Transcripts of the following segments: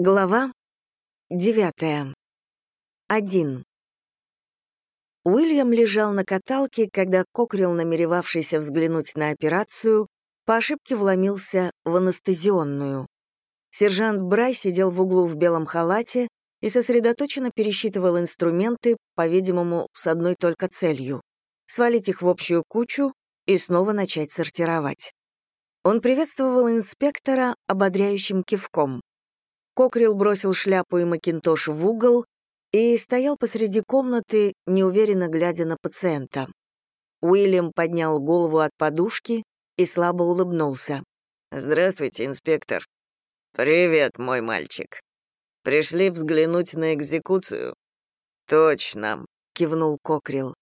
Глава девятая. Один. Уильям лежал на каталке, когда Кокрил, намеревавшийся взглянуть на операцию, по ошибке вломился в анестезионную. Сержант Брай сидел в углу в белом халате и сосредоточенно пересчитывал инструменты, по-видимому, с одной только целью — свалить их в общую кучу и снова начать сортировать. Он приветствовал инспектора ободряющим кивком. Кокрил бросил шляпу и макинтош в угол и стоял посреди комнаты, неуверенно глядя на пациента. Уильям поднял голову от подушки и слабо улыбнулся. «Здравствуйте, инспектор». «Привет, мой мальчик. Пришли взглянуть на экзекуцию?» «Точно», — кивнул Кокрил.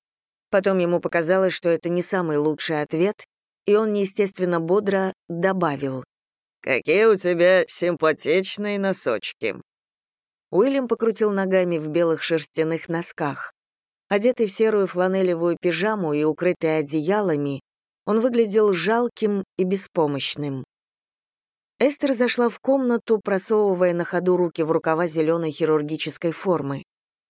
Потом ему показалось, что это не самый лучший ответ, и он неестественно бодро добавил. «Какие у тебя симпатичные носочки!» Уильям покрутил ногами в белых шерстяных носках. Одетый в серую фланелевую пижаму и укрытый одеялами, он выглядел жалким и беспомощным. Эстер зашла в комнату, просовывая на ходу руки в рукава зеленой хирургической формы.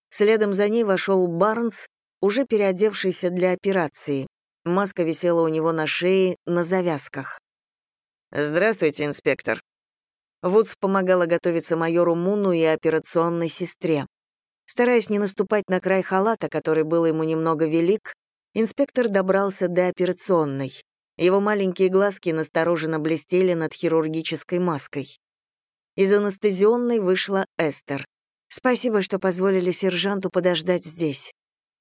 Следом за ней вошел Барнс, уже переодевшийся для операции. Маска висела у него на шее на завязках. «Здравствуйте, инспектор». Вудс помогала готовиться майору Муну и операционной сестре. Стараясь не наступать на край халата, который был ему немного велик, инспектор добрался до операционной. Его маленькие глазки настороженно блестели над хирургической маской. Из анестезионной вышла Эстер. «Спасибо, что позволили сержанту подождать здесь».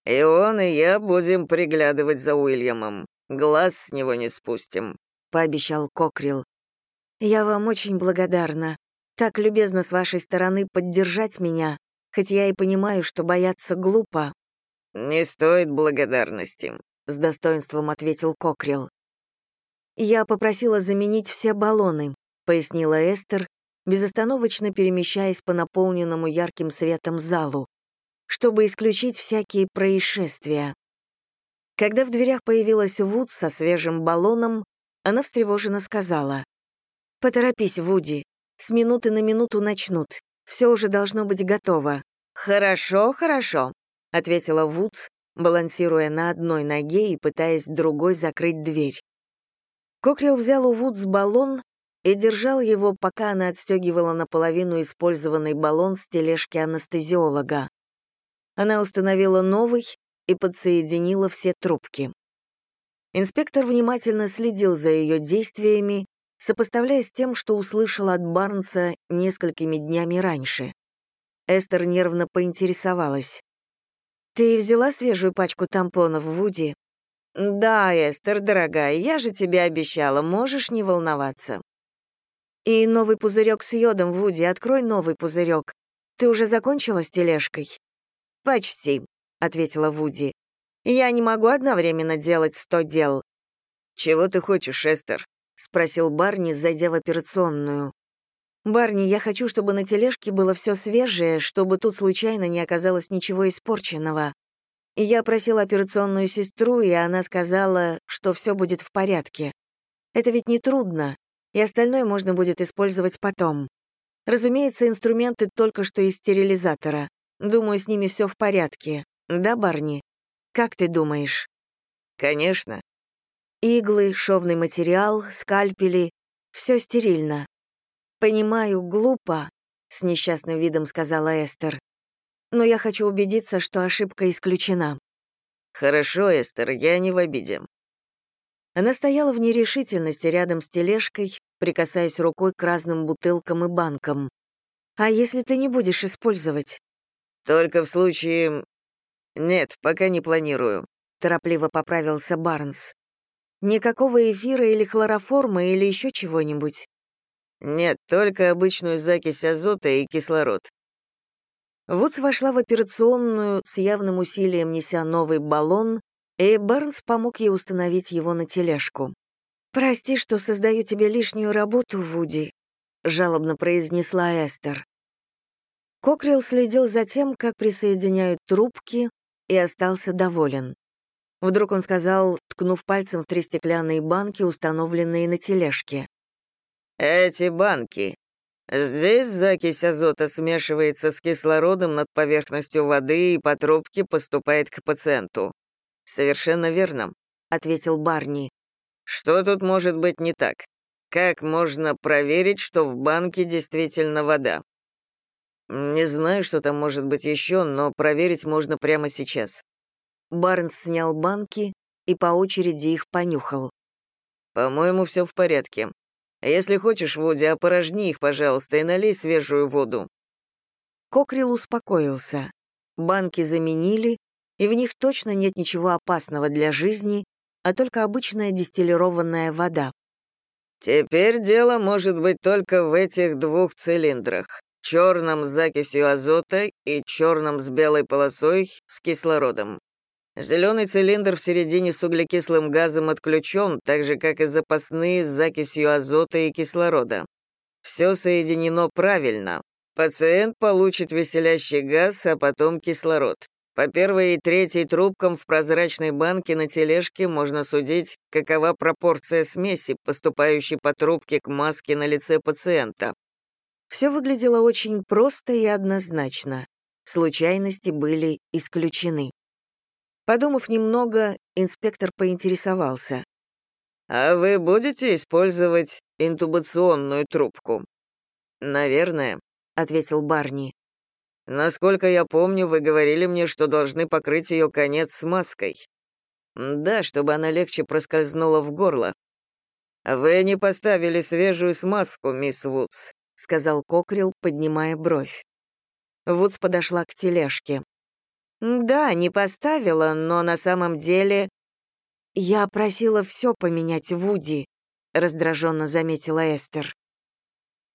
«И он, и я будем приглядывать за Уильямом. Глаз с него не спустим», — пообещал Кокрил. «Я вам очень благодарна. Так любезно с вашей стороны поддержать меня, хоть я и понимаю, что бояться глупо». «Не стоит благодарности», — с достоинством ответил Кокрил. «Я попросила заменить все баллоны», — пояснила Эстер, безостановочно перемещаясь по наполненному ярким светом залу, чтобы исключить всякие происшествия. Когда в дверях появилась Вуд со свежим баллоном, она встревоженно сказала. «Поторопись, Вуди. С минуты на минуту начнут. Все уже должно быть готово». «Хорошо, хорошо», — ответила Вудс, балансируя на одной ноге и пытаясь другой закрыть дверь. Кокрил взял у Вудс баллон и держал его, пока она отстегивала наполовину использованный баллон с тележки анестезиолога. Она установила новый и подсоединила все трубки. Инспектор внимательно следил за ее действиями, сопоставляя с тем, что услышал от Барнса несколькими днями раньше. Эстер нервно поинтересовалась. «Ты взяла свежую пачку тампонов, Вуди?» «Да, Эстер, дорогая, я же тебе обещала, можешь не волноваться». «И новый пузырек с йодом, Вуди, открой новый пузырек. Ты уже закончила с тележкой?» «Почти», — ответила Вуди. Я не могу одновременно делать сто дел». «Чего ты хочешь, Эстер?» — спросил Барни, зайдя в операционную. «Барни, я хочу, чтобы на тележке было все свежее, чтобы тут случайно не оказалось ничего испорченного. Я просила операционную сестру, и она сказала, что все будет в порядке. Это ведь не трудно, и остальное можно будет использовать потом. Разумеется, инструменты только что из стерилизатора. Думаю, с ними все в порядке. Да, Барни?» Как ты думаешь? Конечно. Иглы, шовный материал, скальпели — все стерильно. Понимаю, глупо, — с несчастным видом сказала Эстер. Но я хочу убедиться, что ошибка исключена. Хорошо, Эстер, я не в обиде. Она стояла в нерешительности рядом с тележкой, прикасаясь рукой к разным бутылкам и банкам. «А если ты не будешь использовать?» «Только в случае... «Нет, пока не планирую», — торопливо поправился Барнс. «Никакого эфира или хлороформа или еще чего-нибудь?» «Нет, только обычную закись азота и кислород». Вудс вошла в операционную, с явным усилием неся новый баллон, и Барнс помог ей установить его на тележку. «Прости, что создаю тебе лишнюю работу, Вуди», — жалобно произнесла Эстер. Кокрилл следил за тем, как присоединяют трубки, и остался доволен. Вдруг он сказал, ткнув пальцем в три стеклянные банки, установленные на тележке. «Эти банки. Здесь закись азота смешивается с кислородом над поверхностью воды и по трубке поступает к пациенту. Совершенно верно, ответил Барни. Что тут может быть не так? Как можно проверить, что в банке действительно вода? Не знаю, что там может быть еще, но проверить можно прямо сейчас. Барнс снял банки и по очереди их понюхал. По-моему, все в порядке. Если хочешь, Вуди, опорожни их, пожалуйста, и налей свежую воду». Кокрил успокоился. Банки заменили, и в них точно нет ничего опасного для жизни, а только обычная дистиллированная вода. «Теперь дело может быть только в этих двух цилиндрах, черном с закисью азота и черном с белой полосой с кислородом. Зеленый цилиндр в середине с углекислым газом отключен, так же, как и запасные с закисью азота и кислорода. Все соединено правильно. Пациент получит веселящий газ, а потом кислород. По первой и третьей трубкам в прозрачной банке на тележке можно судить, какова пропорция смеси, поступающей по трубке к маске на лице пациента. Все выглядело очень просто и однозначно. Случайности были исключены. Подумав немного, инспектор поинтересовался. «А вы будете использовать интубационную трубку?» «Наверное», — ответил Барни. «Насколько я помню, вы говорили мне, что должны покрыть ее конец смазкой. Да, чтобы она легче проскользнула в горло. Вы не поставили свежую смазку, мисс Вудс», — сказал Кокрил, поднимая бровь. Вудс подошла к тележке. «Да, не поставила, но на самом деле...» «Я просила все поменять Вуди», — раздраженно заметила Эстер.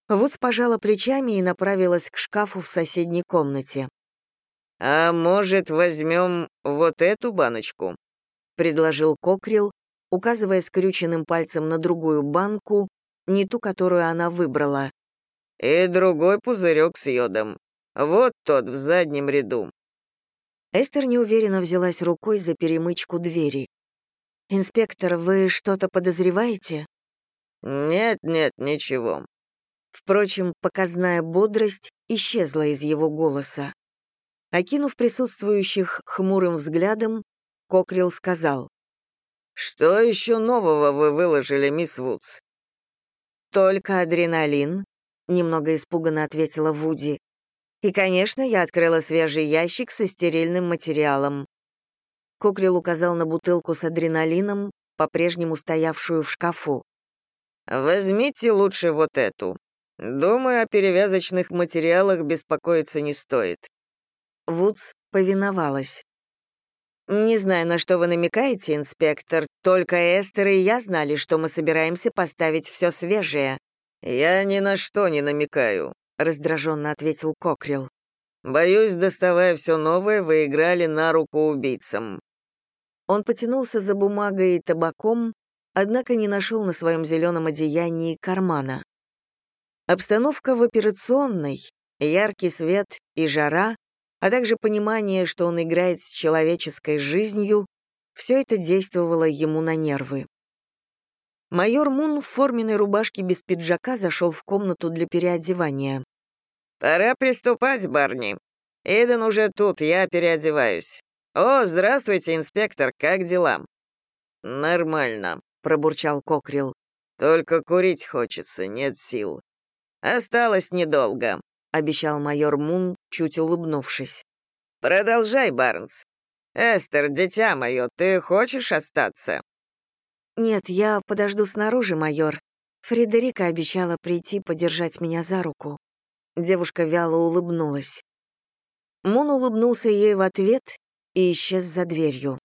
Вудс пожала плечами и направилась к шкафу в соседней комнате. «А может, возьмем вот эту баночку?» — предложил Кокрил, указывая скрюченным пальцем на другую банку, не ту, которую она выбрала. «И другой пузырек с йодом. Вот тот в заднем ряду. Эстер неуверенно взялась рукой за перемычку двери. «Инспектор, вы что-то подозреваете?» «Нет, нет, ничего». Впрочем, показная бодрость исчезла из его голоса. Окинув присутствующих хмурым взглядом, Кокрил сказал. «Что еще нового вы выложили, мисс Вудс?» «Только адреналин», — немного испуганно ответила Вуди. И, конечно, я открыла свежий ящик со стерильным материалом. Кокрил указал на бутылку с адреналином, по-прежнему стоявшую в шкафу. «Возьмите лучше вот эту. Думаю, о перевязочных материалах беспокоиться не стоит». Вудс повиновалась. «Не знаю, на что вы намекаете, инспектор, только Эстер и я знали, что мы собираемся поставить все свежее». «Я ни на что не намекаю раздраженно ответил Кокрил. Боюсь, доставая все новое, вы играли на руку убийцам. Он потянулся за бумагой и табаком, однако не нашел на своем зеленом одеянии кармана. Обстановка в операционной, яркий свет и жара, а также понимание, что он играет с человеческой жизнью, все это действовало ему на нервы. Майор Мун в форменной рубашке без пиджака зашел в комнату для переодевания. «Пора приступать, Барни. Иден уже тут, я переодеваюсь. О, здравствуйте, инспектор, как дела?» «Нормально», — пробурчал Кокрил. «Только курить хочется, нет сил». «Осталось недолго», — обещал майор Мун, чуть улыбнувшись. «Продолжай, Барнс. Эстер, дитя мое, ты хочешь остаться?» «Нет, я подожду снаружи, майор. Фредерика обещала прийти подержать меня за руку». Девушка вяло улыбнулась. Мун улыбнулся ей в ответ и исчез за дверью.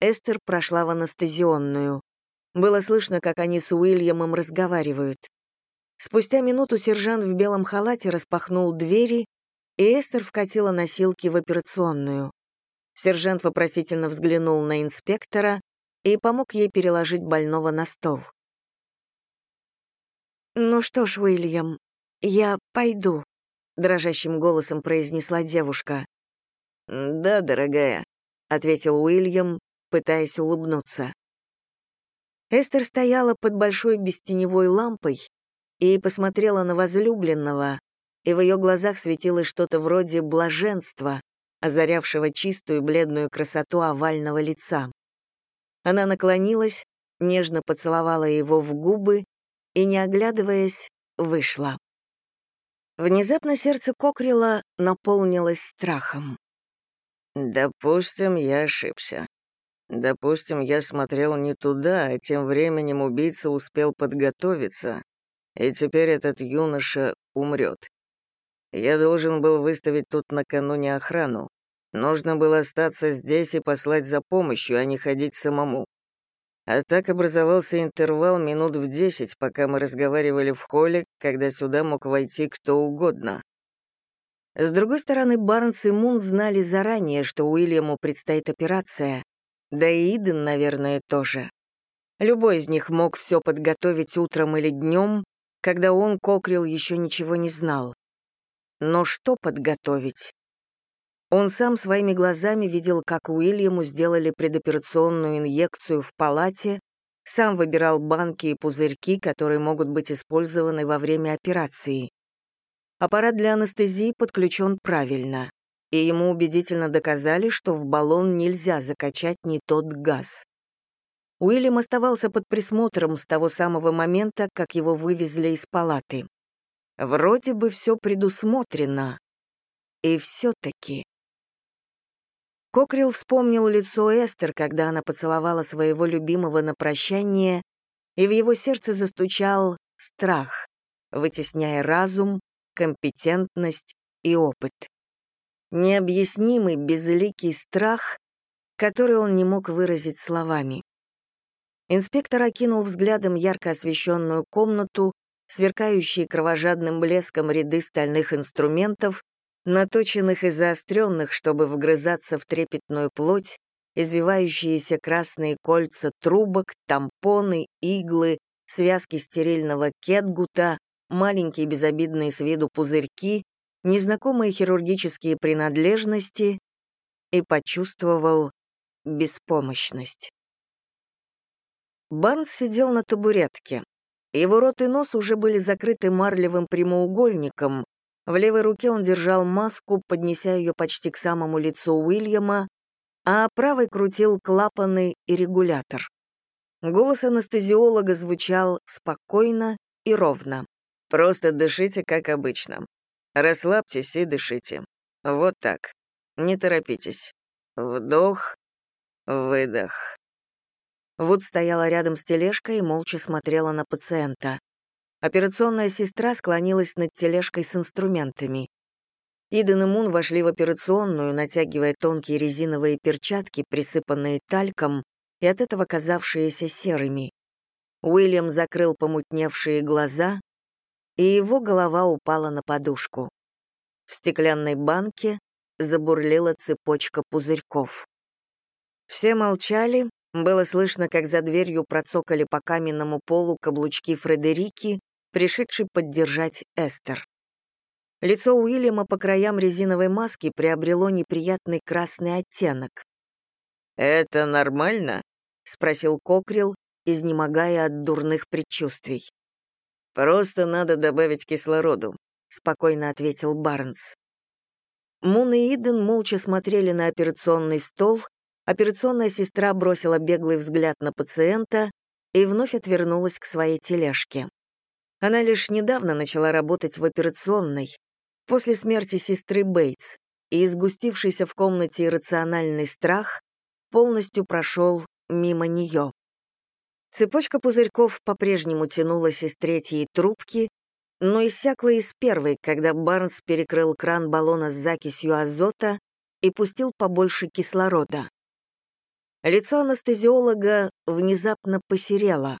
Эстер прошла в анестезионную. Было слышно, как они с Уильямом разговаривают. Спустя минуту сержант в белом халате распахнул двери, и Эстер вкатила носилки в операционную. Сержант вопросительно взглянул на инспектора и помог ей переложить больного на стол. «Ну что ж, Уильям, «Я пойду», — дрожащим голосом произнесла девушка. «Да, дорогая», — ответил Уильям, пытаясь улыбнуться. Эстер стояла под большой бестеневой лампой и посмотрела на возлюбленного, и в ее глазах светилось что-то вроде блаженства, озарявшего чистую бледную красоту овального лица. Она наклонилась, нежно поцеловала его в губы и, не оглядываясь, вышла. Внезапно сердце Кокрила наполнилось страхом. «Допустим, я ошибся. Допустим, я смотрел не туда, а тем временем убийца успел подготовиться, и теперь этот юноша умрет. Я должен был выставить тут накануне охрану. Нужно было остаться здесь и послать за помощью, а не ходить самому. А так образовался интервал минут в десять, пока мы разговаривали в холле, когда сюда мог войти кто угодно. С другой стороны, Барнс и Мун знали заранее, что Уильяму предстоит операция, да и Иден, наверное, тоже. Любой из них мог все подготовить утром или днем, когда он, Кокрил, еще ничего не знал. Но что подготовить? Он сам своими глазами видел, как Уильяму сделали предоперационную инъекцию в палате, сам выбирал банки и пузырьки, которые могут быть использованы во время операции. Аппарат для анестезии подключен правильно, и ему убедительно доказали, что в баллон нельзя закачать не тот газ. Уильям оставался под присмотром с того самого момента, как его вывезли из палаты. Вроде бы все предусмотрено. И все-таки... Кокрил вспомнил лицо Эстер, когда она поцеловала своего любимого на прощание, и в его сердце застучал страх, вытесняя разум, компетентность и опыт. Необъяснимый, безликий страх, который он не мог выразить словами. Инспектор окинул взглядом ярко освещенную комнату, сверкающие кровожадным блеском ряды стальных инструментов наточенных и заостренных, чтобы вгрызаться в трепетную плоть, извивающиеся красные кольца трубок, тампоны, иглы, связки стерильного кетгута, маленькие безобидные с виду пузырьки, незнакомые хирургические принадлежности и почувствовал беспомощность. Барнс сидел на табуретке. Его рот и нос уже были закрыты марлевым прямоугольником, в левой руке он держал маску, поднеся ее почти к самому лицу Уильяма, а правой крутил клапаны и регулятор. Голос анестезиолога звучал спокойно и ровно. «Просто дышите, как обычно. Расслабьтесь и дышите. Вот так. Не торопитесь. Вдох, выдох». Вуд стояла рядом с тележкой и молча смотрела на пациента. Операционная сестра склонилась над тележкой с инструментами. Иден и Мун вошли в операционную, натягивая тонкие резиновые перчатки, присыпанные тальком и от этого казавшиеся серыми. Уильям закрыл помутневшие глаза, и его голова упала на подушку. В стеклянной банке забурлила цепочка пузырьков. Все молчали, было слышно, как за дверью процокали по каменному полу каблучки Фредерики, пришедший поддержать Эстер. Лицо Уильяма по краям резиновой маски приобрело неприятный красный оттенок. «Это нормально?» — спросил Кокрил, изнемогая от дурных предчувствий. «Просто надо добавить кислороду», — спокойно ответил Барнс. Мун и Иден молча смотрели на операционный стол, операционная сестра бросила беглый взгляд на пациента и вновь отвернулась к своей тележке. Она лишь недавно начала работать в операционной, после смерти сестры Бейтс, и изгустившийся в комнате иррациональный страх полностью прошел мимо нее. Цепочка пузырьков по-прежнему тянулась из третьей трубки, но иссякла из первой, когда Барнс перекрыл кран баллона с закисью азота и пустил побольше кислорода. Лицо анестезиолога внезапно посерело.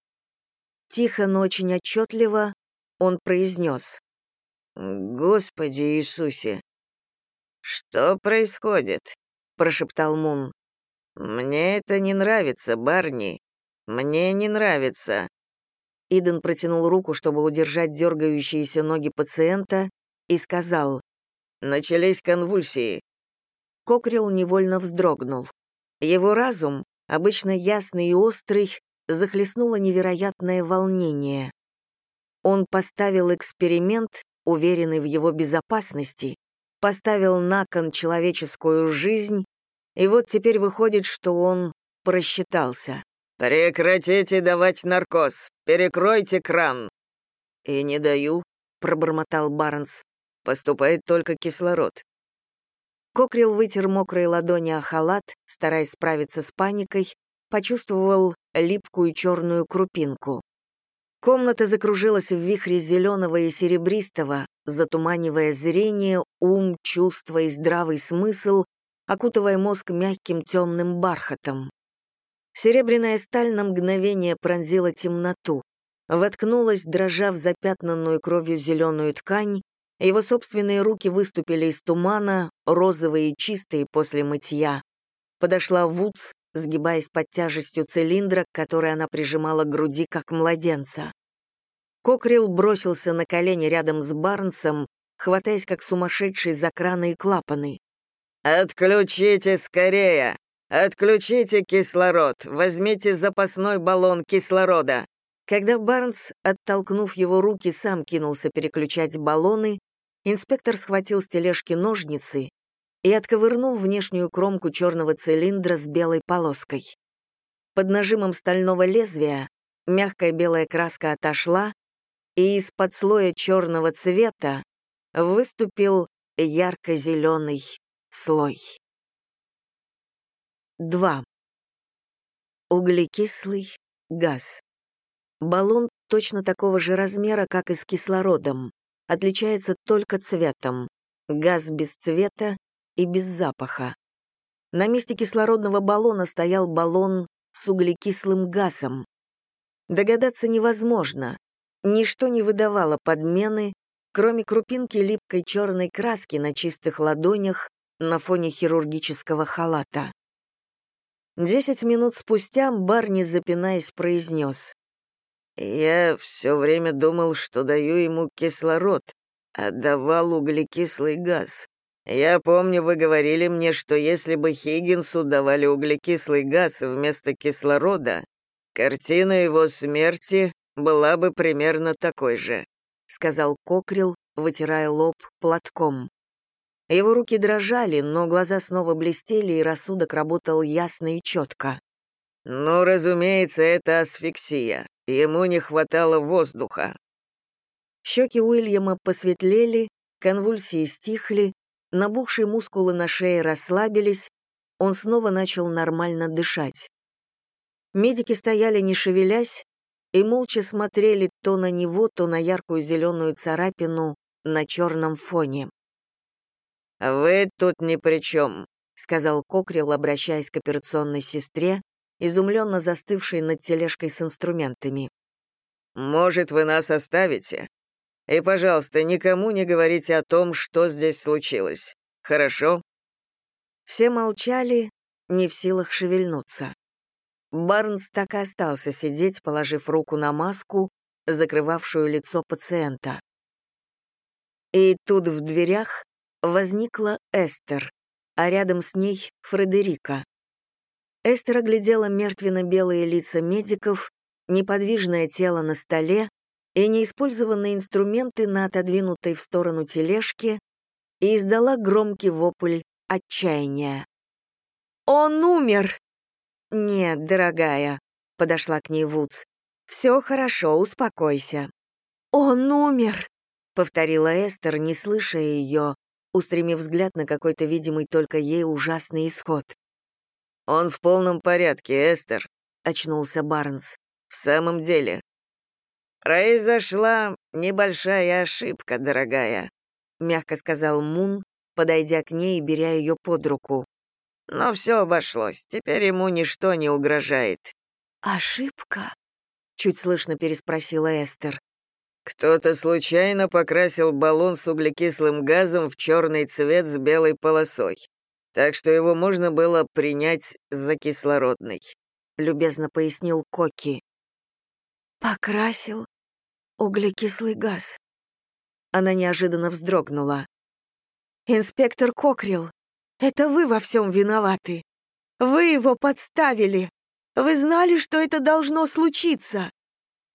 Тихо, но очень отчетливо он произнес. «Господи Иисусе!» «Что происходит?» — прошептал Мун. «Мне это не нравится, Барни. Мне не нравится». Иден протянул руку, чтобы удержать дергающиеся ноги пациента, и сказал, «Начались конвульсии». Кокрил невольно вздрогнул. Его разум, обычно ясный и острый, захлестнуло невероятное волнение. Он поставил эксперимент, уверенный в его безопасности, поставил на кон человеческую жизнь, и вот теперь выходит, что он просчитался. «Прекратите давать наркоз! Перекройте кран!» «И не даю», — пробормотал Барнс. «Поступает только кислород». Кокрил вытер мокрые ладони о халат, стараясь справиться с паникой, почувствовал липкую черную крупинку. Комната закружилась в вихре зеленого и серебристого, затуманивая зрение, ум, чувства и здравый смысл, окутывая мозг мягким темным бархатом. Серебряная сталь на мгновение пронзила темноту, воткнулась, дрожа в запятнанную кровью зеленую ткань, его собственные руки выступили из тумана, розовые и чистые после мытья. Подошла Вудс, сгибаясь под тяжестью цилиндра, который она прижимала к груди, как младенца. Кокрил бросился на колени рядом с Барнсом, хватаясь как сумасшедший за краны и клапаны. «Отключите скорее! Отключите кислород! Возьмите запасной баллон кислорода!» Когда Барнс, оттолкнув его руки, сам кинулся переключать баллоны, инспектор схватил с тележки ножницы и отковырнул внешнюю кромку черного цилиндра с белой полоской. Под нажимом стального лезвия мягкая белая краска отошла, и из-под слоя черного цвета выступил ярко-зеленый слой. 2. Углекислый газ. Баллон точно такого же размера, как и с кислородом, отличается только цветом. Газ без цвета и без запаха. На месте кислородного баллона стоял баллон с углекислым газом. Догадаться невозможно, Ничто не выдавало подмены, кроме крупинки липкой черной краски на чистых ладонях на фоне хирургического халата. Десять минут спустя Барни, запинаясь, произнес. «Я все время думал, что даю ему кислород, а давал углекислый газ. Я помню, вы говорили мне, что если бы Хиггинсу давали углекислый газ вместо кислорода, картина его смерти была бы примерно такой же», — сказал Кокрил, вытирая лоб платком. Его руки дрожали, но глаза снова блестели, и рассудок работал ясно и четко. «Ну, разумеется, это асфиксия. Ему не хватало воздуха». Щеки Уильяма посветлели, конвульсии стихли, набухшие мускулы на шее расслабились, он снова начал нормально дышать. Медики стояли не шевелясь, и молча смотрели то на него, то на яркую зеленую царапину на черном фоне. «Вы тут ни при чем», — сказал Кокрил, обращаясь к операционной сестре, изумленно застывшей над тележкой с инструментами. «Может, вы нас оставите? И, пожалуйста, никому не говорите о том, что здесь случилось. Хорошо?» Все молчали, не в силах шевельнуться. Барнс так и остался сидеть, положив руку на маску, закрывавшую лицо пациента. И тут в дверях возникла Эстер, а рядом с ней — Фредерика. Эстер оглядела мертвенно-белые лица медиков, неподвижное тело на столе и неиспользованные инструменты на отодвинутой в сторону тележке и издала громкий вопль отчаяния. «Он умер!» «Нет, дорогая», — подошла к ней Вудс. «Все хорошо, успокойся». «Он умер», — повторила Эстер, не слыша ее, устремив взгляд на какой-то видимый только ей ужасный исход. «Он в полном порядке, Эстер», — очнулся Барнс. «В самом деле». «Произошла небольшая ошибка, дорогая», — мягко сказал Мун, подойдя к ней и беря ее под руку. Но все обошлось, теперь ему ничто не угрожает». «Ошибка?» — чуть слышно переспросила Эстер. «Кто-то случайно покрасил баллон с углекислым газом в черный цвет с белой полосой, так что его можно было принять за кислородный», — любезно пояснил Коки. «Покрасил углекислый газ». Она неожиданно вздрогнула. «Инспектор Кокрил, это вы во всем виноваты. Вы его подставили. Вы знали, что это должно случиться».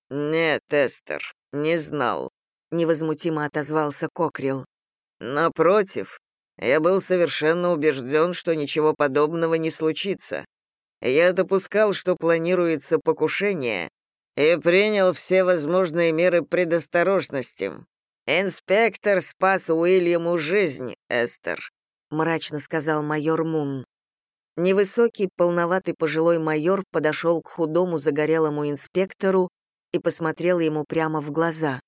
«Нет, Эстер, не знал», — невозмутимо отозвался Кокрил. «Напротив, я был совершенно убежден, что ничего подобного не случится. Я допускал, что планируется покушение, и принял все возможные меры предосторожности. Инспектор спас Уильяму жизнь, Эстер», — мрачно сказал майор Мун. Невысокий, полноватый пожилой майор подошел к худому загорелому инспектору и посмотрел ему прямо в глаза.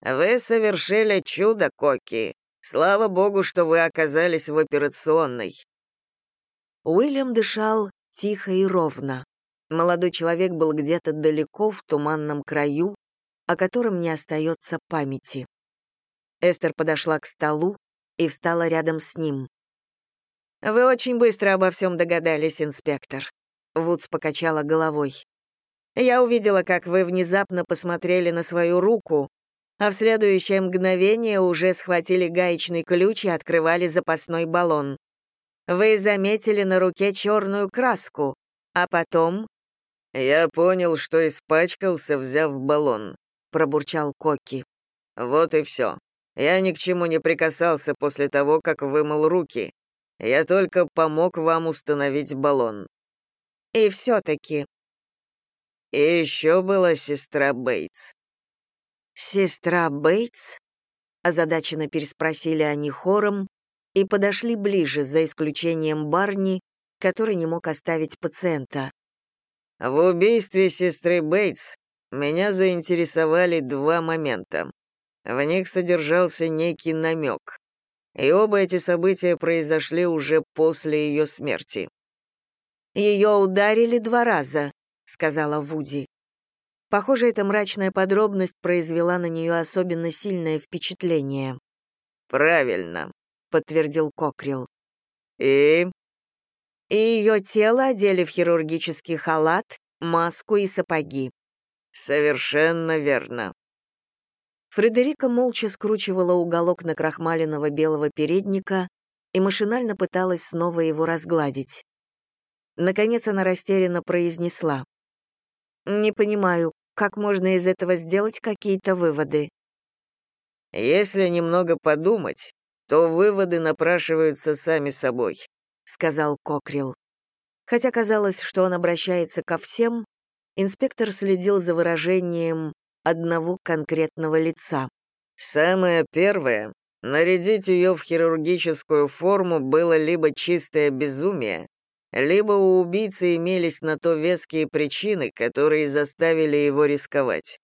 «Вы совершили чудо, Коки. Слава богу, что вы оказались в операционной». Уильям дышал тихо и ровно. Молодой человек был где-то далеко, в туманном краю, о котором не остается памяти. Эстер подошла к столу и встала рядом с ним. «Вы очень быстро обо всем догадались, инспектор», — Вудс покачала головой. «Я увидела, как вы внезапно посмотрели на свою руку, а в следующее мгновение уже схватили гаечный ключ и открывали запасной баллон. Вы заметили на руке черную краску, а потом...» «Я понял, что испачкался, взяв баллон», — пробурчал Коки. «Вот и все. Я ни к чему не прикасался после того, как вымыл руки. Я только помог вам установить баллон». «И все-таки...» «И еще была сестра Бейтс». «Сестра Бейтс?» озадаченно переспросили они хором, и подошли ближе, за исключением Барни, который не мог оставить пациента. «В убийстве сестры Бейтс меня заинтересовали два момента. В них содержался некий намек. И оба эти события произошли уже после ее смерти. «Ее ударили два раза», — сказала Вуди. Похоже, эта мрачная подробность произвела на нее особенно сильное впечатление. «Правильно», подтвердил Кокрил. «И?» «И ее тело одели в хирургический халат, маску и сапоги». «Совершенно верно». Фредерика молча скручивала уголок накрахмаленного белого передника и машинально пыталась снова его разгладить. Наконец она растерянно произнесла. «Не понимаю, как можно из этого сделать какие-то выводы?» «Если немного подумать, то выводы напрашиваются сами собой», — сказал Кокрил. Хотя казалось, что он обращается ко всем, инспектор следил за выражением одного конкретного лица. «Самое первое — нарядить ее в хирургическую форму было либо чистое безумие, либо у убийцы имелись на то веские причины, которые заставили его рисковать.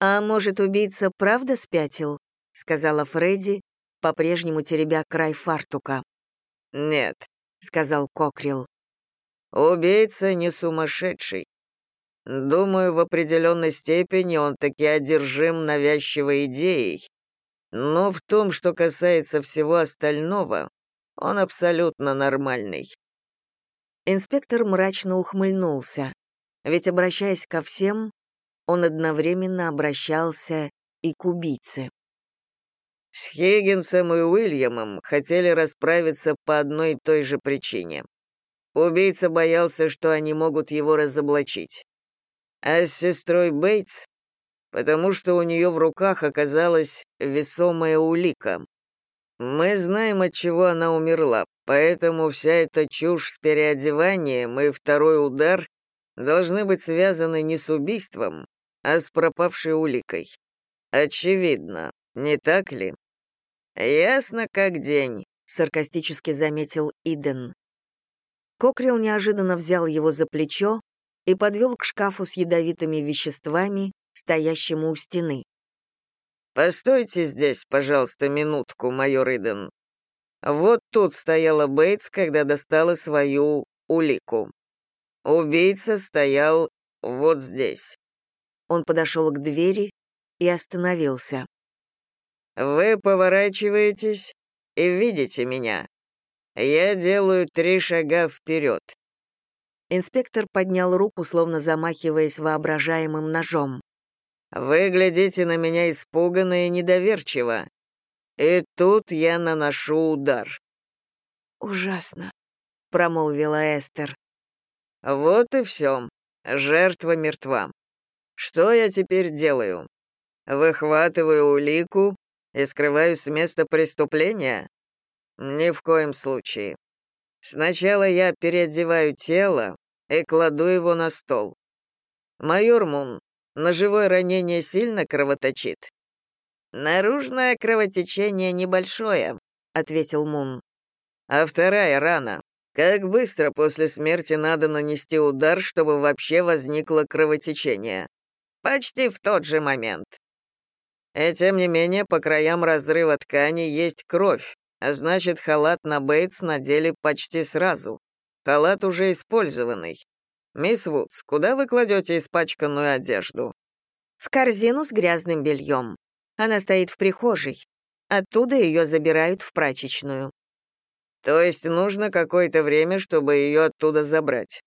«А может, убийца правда спятил?» — сказала Фредди, по-прежнему теребя край фартука. «Нет», — сказал Кокрил. «Убийца не сумасшедший. Думаю, в определенной степени он таки одержим навязчивой идеей. Но в том, что касается всего остального, он абсолютно нормальный». Инспектор мрачно ухмыльнулся, ведь, обращаясь ко всем, он одновременно обращался и к убийце. С Хиггинсом и Уильямом хотели расправиться по одной и той же причине. Убийца боялся, что они могут его разоблачить. А с сестрой Бейтс, потому что у нее в руках оказалась весомая улика. Мы знаем, от чего она умерла, поэтому вся эта чушь с переодеванием и второй удар должны быть связаны не с убийством, а с пропавшей уликой. Очевидно, не так ли? «Ясно как день», — саркастически заметил Иден. Кокрил неожиданно взял его за плечо и подвел к шкафу с ядовитыми веществами, стоящему у стены. «Постойте здесь, пожалуйста, минутку, майор Иден. Вот тут стояла Бейтс, когда достала свою улику. Убийца стоял вот здесь». Он подошел к двери и остановился. Вы поворачиваетесь и видите меня. Я делаю три шага вперед. Инспектор поднял руку, словно замахиваясь воображаемым ножом. Вы глядите на меня испуганно и недоверчиво. И тут я наношу удар. «Ужасно», — промолвила Эстер. «Вот и все. Жертва мертва. Что я теперь делаю? Выхватываю улику и скрываюсь с места преступления? Ни в коем случае. Сначала я переодеваю тело и кладу его на стол. Майор Мун, ножевое ранение сильно кровоточит? Наружное кровотечение небольшое, ответил Мун. А вторая рана. Как быстро после смерти надо нанести удар, чтобы вообще возникло кровотечение? Почти в тот же момент. И тем не менее, по краям разрыва ткани есть кровь, а значит, халат на Бейтс надели почти сразу. Халат уже использованный. Мисс Вудс, куда вы кладете испачканную одежду? В корзину с грязным бельем. Она стоит в прихожей. Оттуда ее забирают в прачечную. То есть нужно какое-то время, чтобы ее оттуда забрать?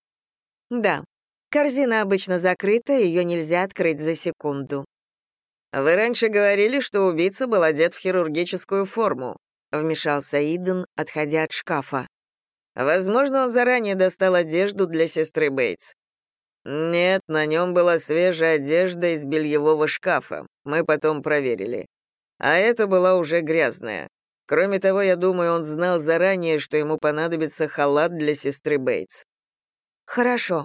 Да. Корзина обычно закрыта, ее нельзя открыть за секунду. «Вы раньше говорили, что убийца был одет в хирургическую форму», — вмешался Иден, отходя от шкафа. «Возможно, он заранее достал одежду для сестры Бейтс». «Нет, на нем была свежая одежда из бельевого шкафа. Мы потом проверили. А это была уже грязная. Кроме того, я думаю, он знал заранее, что ему понадобится халат для сестры Бейтс». «Хорошо.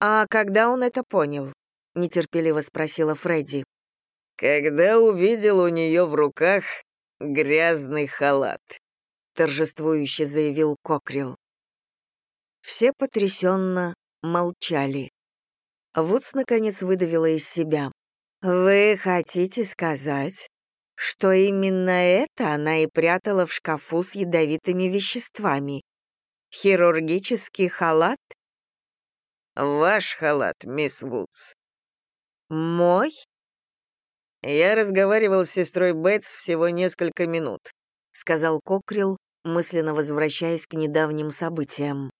А когда он это понял?» — нетерпеливо спросила Фредди когда увидел у нее в руках грязный халат», — торжествующе заявил Кокрил. Все потрясенно молчали. Вудс, наконец, выдавила из себя. «Вы хотите сказать, что именно это она и прятала в шкафу с ядовитыми веществами? Хирургический халат?» «Ваш халат, мисс Вудс». «Мой?» «Я разговаривал с сестрой Бетс всего несколько минут», — сказал Кокрил, мысленно возвращаясь к недавним событиям.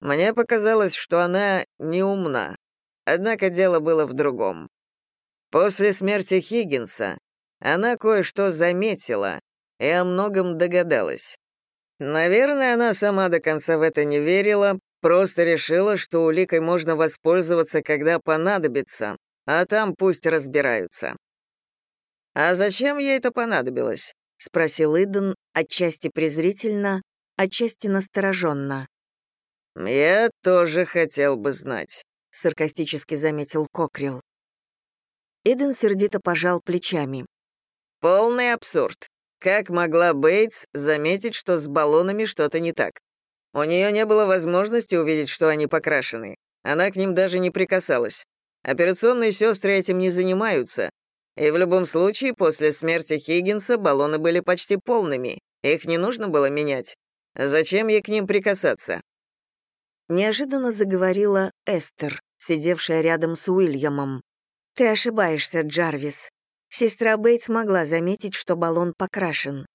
«Мне показалось, что она не умна. Однако дело было в другом. После смерти Хиггинса она кое-что заметила и о многом догадалась. Наверное, она сама до конца в это не верила, просто решила, что уликой можно воспользоваться, когда понадобится, а там пусть разбираются. «А зачем ей это понадобилось?» — спросил Иден, отчасти презрительно, отчасти настороженно. «Я тоже хотел бы знать», — саркастически заметил Кокрил. Иден сердито пожал плечами. «Полный абсурд. Как могла Бейтс заметить, что с баллонами что-то не так? У нее не было возможности увидеть, что они покрашены. Она к ним даже не прикасалась. Операционные сестры этим не занимаются, и в любом случае, после смерти Хиггинса баллоны были почти полными. Их не нужно было менять. Зачем ей к ним прикасаться? Неожиданно заговорила Эстер, сидевшая рядом с Уильямом. «Ты ошибаешься, Джарвис. Сестра Бейтс могла заметить, что баллон покрашен.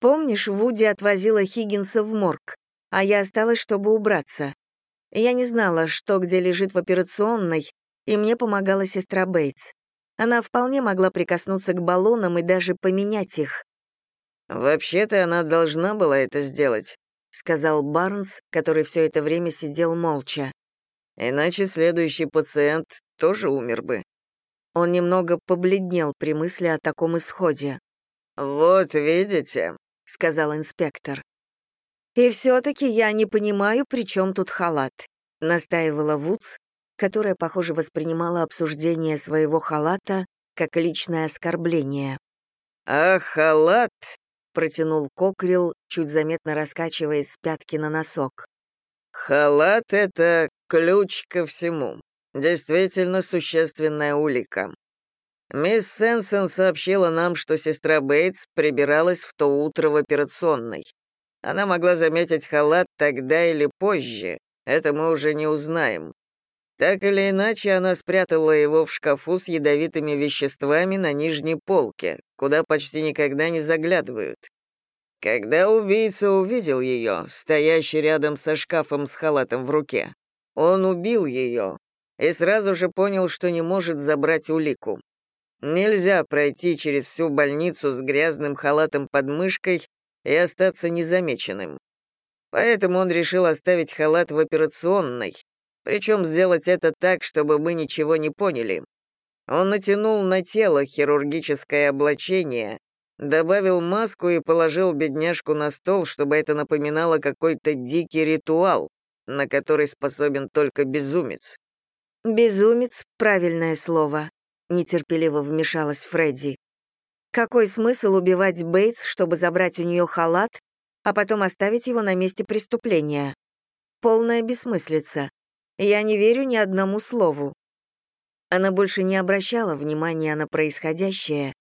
Помнишь, Вуди отвозила Хиггинса в морг, а я осталась, чтобы убраться. Я не знала, что где лежит в операционной, и мне помогала сестра Бейтс. Она вполне могла прикоснуться к баллонам и даже поменять их. «Вообще-то она должна была это сделать», — сказал Барнс, который все это время сидел молча. «Иначе следующий пациент тоже умер бы». Он немного побледнел при мысли о таком исходе. «Вот видите», — сказал инспектор. «И все-таки я не понимаю, при чем тут халат», — настаивала Вудс, которая, похоже, воспринимала обсуждение своего халата как личное оскорбление. «А халат?» — протянул Кокрил, чуть заметно раскачиваясь с пятки на носок. «Халат — это ключ ко всему. Действительно существенная улика. Мисс Сенсен сообщила нам, что сестра Бейтс прибиралась в то утро в операционной. Она могла заметить халат тогда или позже, это мы уже не узнаем. Так или иначе, она спрятала его в шкафу с ядовитыми веществами на нижней полке, куда почти никогда не заглядывают. Когда убийца увидел ее, стоящей рядом со шкафом с халатом в руке, он убил ее и сразу же понял, что не может забрать улику. Нельзя пройти через всю больницу с грязным халатом под мышкой и остаться незамеченным. Поэтому он решил оставить халат в операционной, причем сделать это так, чтобы мы ничего не поняли. Он натянул на тело хирургическое облачение, добавил маску и положил бедняжку на стол, чтобы это напоминало какой-то дикий ритуал, на который способен только безумец. «Безумец — правильное слово», — нетерпеливо вмешалась Фредди. «Какой смысл убивать Бейтс, чтобы забрать у нее халат, а потом оставить его на месте преступления? Полная бессмыслица. Я не верю ни одному слову». Она больше не обращала внимания на происходящее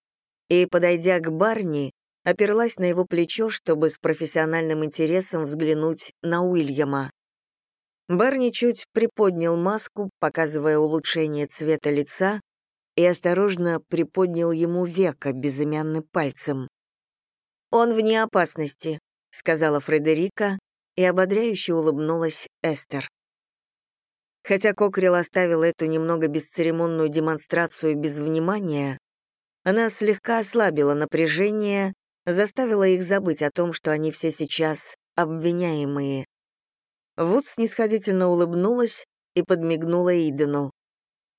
и, подойдя к Барни, оперлась на его плечо, чтобы с профессиональным интересом взглянуть на Уильяма. Барни чуть приподнял маску, показывая улучшение цвета лица, и осторожно приподнял ему века безымянным пальцем. «Он вне опасности», — сказала Фредерика, и ободряюще улыбнулась Эстер. Хотя Кокрил оставил эту немного бесцеремонную демонстрацию без внимания, она слегка ослабила напряжение, заставила их забыть о том, что они все сейчас обвиняемые. Вуд снисходительно улыбнулась и подмигнула Идену.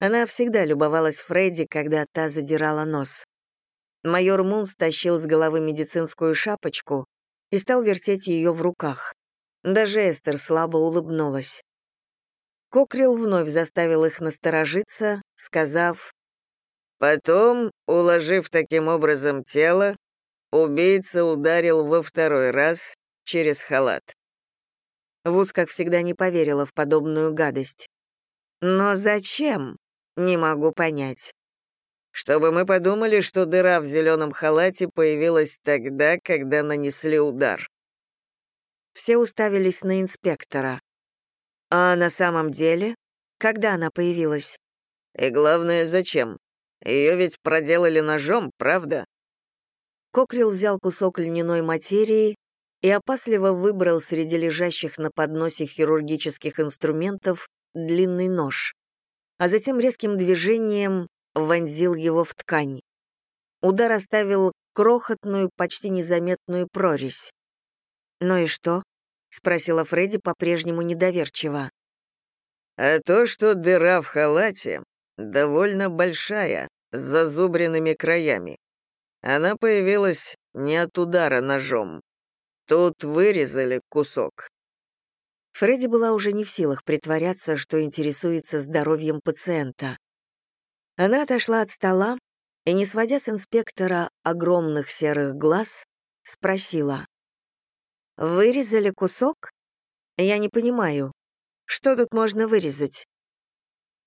Она всегда любовалась Фредди, когда та задирала нос. Майор Мун стащил с головы медицинскую шапочку и стал вертеть ее в руках. Даже Эстер слабо улыбнулась. Кокрил вновь заставил их насторожиться, сказав, «Потом, уложив таким образом тело, убийца ударил во второй раз через халат. Вуз, как всегда, не поверила в подобную гадость. «Но зачем? Не могу понять». «Чтобы мы подумали, что дыра в зеленом халате появилась тогда, когда нанесли удар». Все уставились на инспектора. «А на самом деле? Когда она появилась?» «И главное, зачем? Ее ведь проделали ножом, правда?» Кокрил взял кусок льняной материи и опасливо выбрал среди лежащих на подносе хирургических инструментов длинный нож, а затем резким движением вонзил его в ткань. Удар оставил крохотную, почти незаметную прорезь. «Ну и что?» — спросила Фредди по-прежнему недоверчиво. «А то, что дыра в халате довольно большая, с зазубренными краями. Она появилась не от удара ножом, Тут вырезали кусок». Фредди была уже не в силах притворяться, что интересуется здоровьем пациента. Она отошла от стола и, не сводя с инспектора огромных серых глаз, спросила. «Вырезали кусок? Я не понимаю. Что тут можно вырезать?»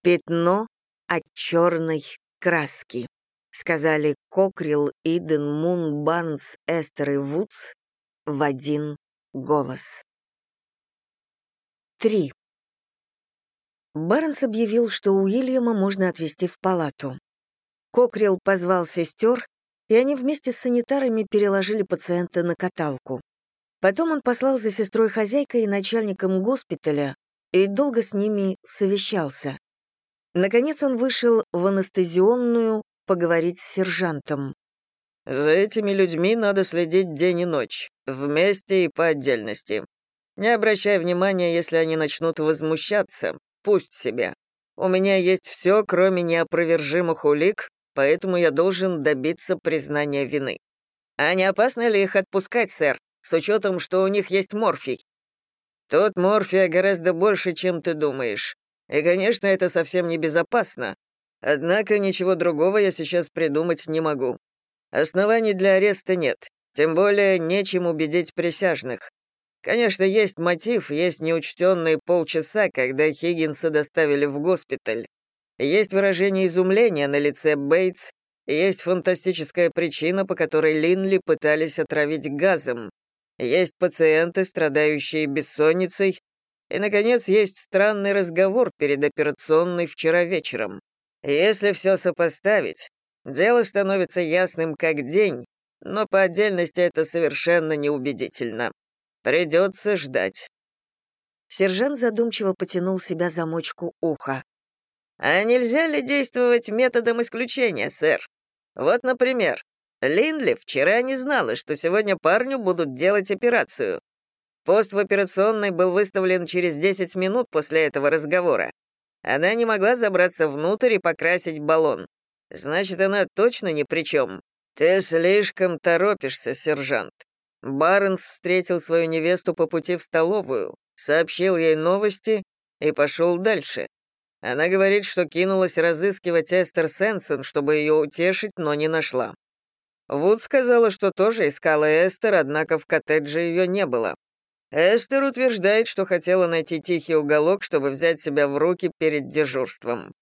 «Пятно от черной краски», — сказали Кокрил, Иден, Мун, Барнс, Эстер и Вудс, в один голос. 3. Барнс объявил, что Уильяма можно отвезти в палату. Кокрил позвал сестер, и они вместе с санитарами переложили пациента на каталку. Потом он послал за сестрой-хозяйкой и начальником госпиталя и долго с ними совещался. Наконец он вышел в анестезионную поговорить с сержантом. За этими людьми надо следить день и ночь, вместе и по отдельности. Не обращай внимания, если они начнут возмущаться, пусть себе. У меня есть все, кроме неопровержимых улик, поэтому я должен добиться признания вины. А не опасно ли их отпускать, сэр, с учетом, что у них есть морфий? Тут морфия гораздо больше, чем ты думаешь. И, конечно, это совсем небезопасно. Однако ничего другого я сейчас придумать не могу. Оснований для ареста нет, тем более нечем убедить присяжных. Конечно, есть мотив, есть неучтенные полчаса, когда Хиггинса доставили в госпиталь. Есть выражение изумления на лице Бейтс, есть фантастическая причина, по которой Линли пытались отравить газом. Есть пациенты, страдающие бессонницей. И, наконец, есть странный разговор перед операционной вчера вечером. Если все сопоставить, Дело становится ясным как день, но по отдельности это совершенно неубедительно. Придется ждать». Сержант задумчиво потянул себя замочку уха. «А нельзя ли действовать методом исключения, сэр? Вот, например, Линли вчера не знала, что сегодня парню будут делать операцию. Пост в операционной был выставлен через 10 минут после этого разговора. Она не могла забраться внутрь и покрасить баллон. Значит, она точно ни при чем. Ты слишком торопишься, сержант. Барнс встретил свою невесту по пути в столовую, сообщил ей новости и пошел дальше. Она говорит, что кинулась разыскивать Эстер Сенсен, чтобы ее утешить, но не нашла. Вуд сказала, что тоже искала Эстер, однако в коттедже ее не было. Эстер утверждает, что хотела найти тихий уголок, чтобы взять себя в руки перед дежурством.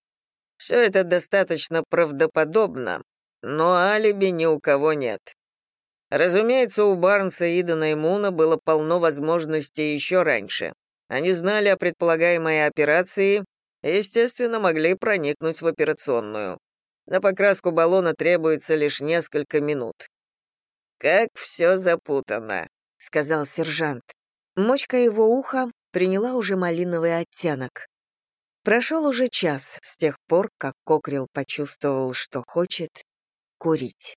Все это достаточно правдоподобно, но алиби ни у кого нет. Разумеется, у Барнса, Идана и Муна было полно возможностей еще раньше. Они знали о предполагаемой операции и, естественно, могли проникнуть в операционную. На покраску баллона требуется лишь несколько минут. «Как все запутано», — сказал сержант. Мочка его уха приняла уже малиновый оттенок. Прошел уже час с тех пор, как Кокрил почувствовал, что хочет курить.